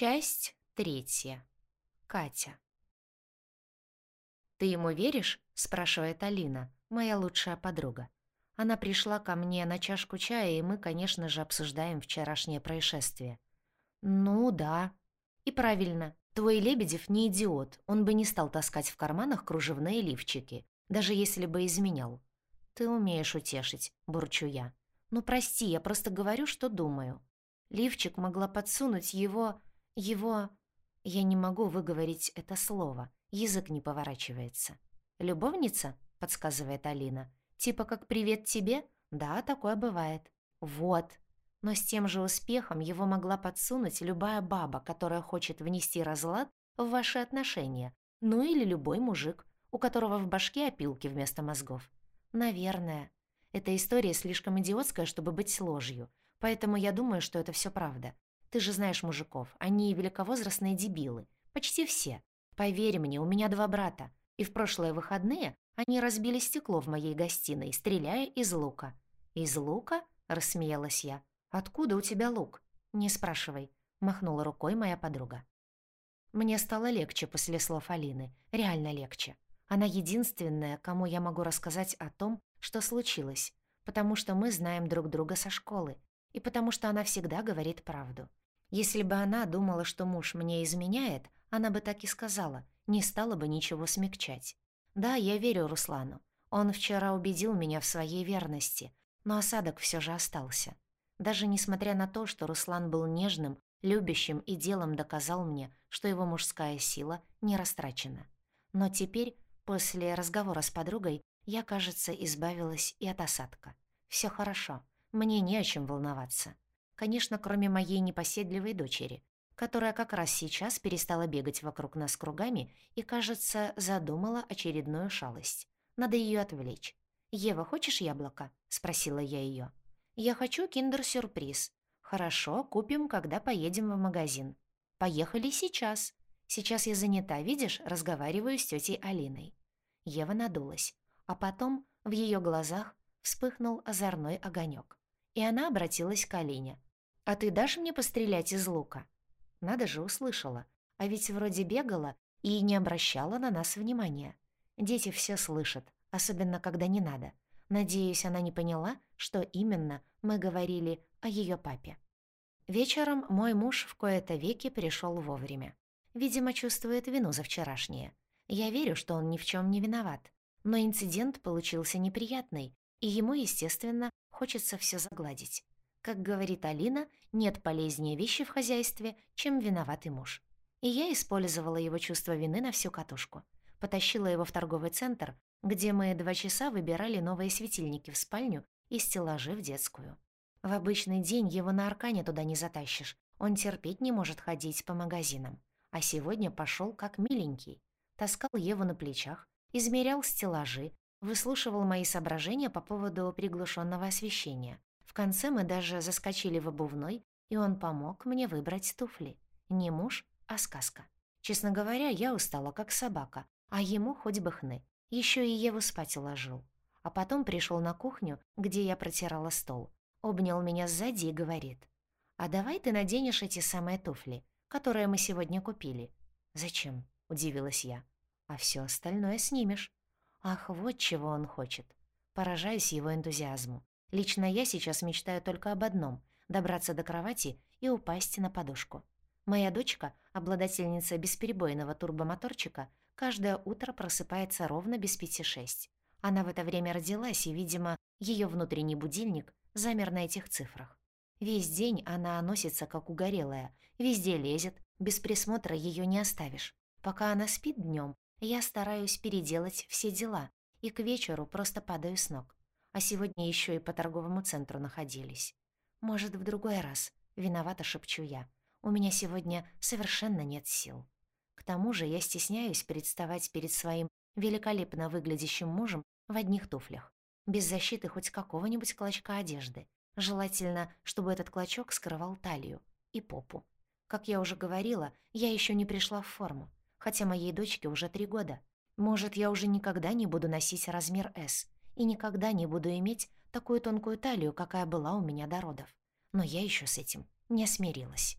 Часть третья. Катя. «Ты ему веришь?» — спрашивает Алина, моя лучшая подруга. Она пришла ко мне на чашку чая, и мы, конечно же, обсуждаем вчерашнее происшествие. «Ну да». «И правильно. Твой Лебедев не идиот. Он бы не стал таскать в карманах кружевные лифчики, даже если бы изменял». «Ты умеешь утешить», — бурчу я. «Ну прости, я просто говорю, что думаю». Лифчик могла подсунуть его... его... Я не могу выговорить это слово. Язык не поворачивается. «Любовница?» — подсказывает Алина. «Типа как «привет тебе»?» «Да, такое бывает». «Вот». Но с тем же успехом его могла подсунуть любая баба, которая хочет внести разлад в ваши отношения. Ну или любой мужик, у которого в башке опилки вместо мозгов. Наверное. Эта история слишком идиотская, чтобы быть ложью. Поэтому я думаю, что это все правда. Ты же знаешь мужиков, они великовозрастные дебилы. Почти все. Поверь мне, у меня два брата. И в прошлые выходные они разбили стекло в моей гостиной, стреляя из лука. «Из лука?» — рассмеялась я. «Откуда у тебя лук?» «Не спрашивай», — махнула рукой моя подруга. Мне стало легче после слов Алины. Реально легче. Она единственная, кому я могу рассказать о том, что случилось, потому что мы знаем друг друга со школы, и потому что она всегда говорит правду. Если бы она думала, что муж мне изменяет, она бы так и сказала, не стала бы ничего смягчать. Да, я верю Руслану. Он вчера убедил меня в своей верности, но осадок все же остался. Даже несмотря на то, что Руслан был нежным, любящим и делом доказал мне, что его мужская сила не растрачена. Но теперь, после разговора с подругой, я, кажется, избавилась и от осадка. Все хорошо. Мне не о чем волноваться. Конечно, кроме моей непоседливой дочери, которая как раз сейчас перестала бегать вокруг нас кругами и, кажется, задумала очередную шалость. Надо ее отвлечь. «Ева, хочешь яблоко?» — спросила я ее. «Я хочу киндер-сюрприз». «Хорошо, купим, когда поедем в магазин». «Поехали сейчас». «Сейчас я занята, видишь, разговариваю с тетей Алиной». Ева надулась, а потом в ее глазах вспыхнул озорной огонек и она обратилась к Алине. «А ты дашь мне пострелять из лука?» Надо же, услышала. А ведь вроде бегала и не обращала на нас внимания. Дети все слышат, особенно когда не надо. Надеюсь, она не поняла, что именно мы говорили о ее папе. Вечером мой муж в кои-то веки пришел вовремя. Видимо, чувствует вину за вчерашнее. Я верю, что он ни в чем не виноват. Но инцидент получился неприятный, и ему, естественно, хочется все загладить. Как говорит Алина, нет полезнее вещи в хозяйстве, чем виноватый муж. И я использовала его чувство вины на всю катушку. Потащила его в торговый центр, где мы два часа выбирали новые светильники в спальню и стеллажи в детскую. В обычный день его на аркане туда не затащишь. Он терпеть не может ходить по магазинам. А сегодня пошел как миленький. Таскал Еву на плечах, измерял стеллажи, выслушивал мои соображения по поводу приглушенного освещения. В конце мы даже заскочили в обувной, и он помог мне выбрать туфли. Не муж, а сказка. Честно говоря, я устала, как собака, а ему хоть бы хны. Еще и Еву спать уложил. А потом пришел на кухню, где я протирала стол. Обнял меня сзади и говорит. «А давай ты наденешь эти самые туфли, которые мы сегодня купили». «Зачем?» — удивилась я. «А все остальное снимешь». Ах, вот чего он хочет. Поражаюсь его энтузиазму. Лично я сейчас мечтаю только об одном — добраться до кровати и упасть на подушку. Моя дочка, обладательница бесперебойного турбомоторчика, каждое утро просыпается ровно без пяти шесть. Она в это время родилась, и, видимо, ее внутренний будильник замер на этих цифрах. Весь день она носится, как угорелая, везде лезет, без присмотра ее не оставишь. Пока она спит днем, я стараюсь переделать все дела, и к вечеру просто падаю с ног. А сегодня еще и по торговому центру находились. Может, в другой раз. Виновата, шепчу я. У меня сегодня совершенно нет сил. К тому же я стесняюсь представать перед своим великолепно выглядящим мужем в одних туфлях, без защиты хоть какого-нибудь клочка одежды. Желательно, чтобы этот клочок скрывал талию и попу. Как я уже говорила, я еще не пришла в форму хотя моей дочке уже три года. Может, я уже никогда не буду носить размер S и никогда не буду иметь такую тонкую талию, какая была у меня до родов. Но я еще с этим не смирилась.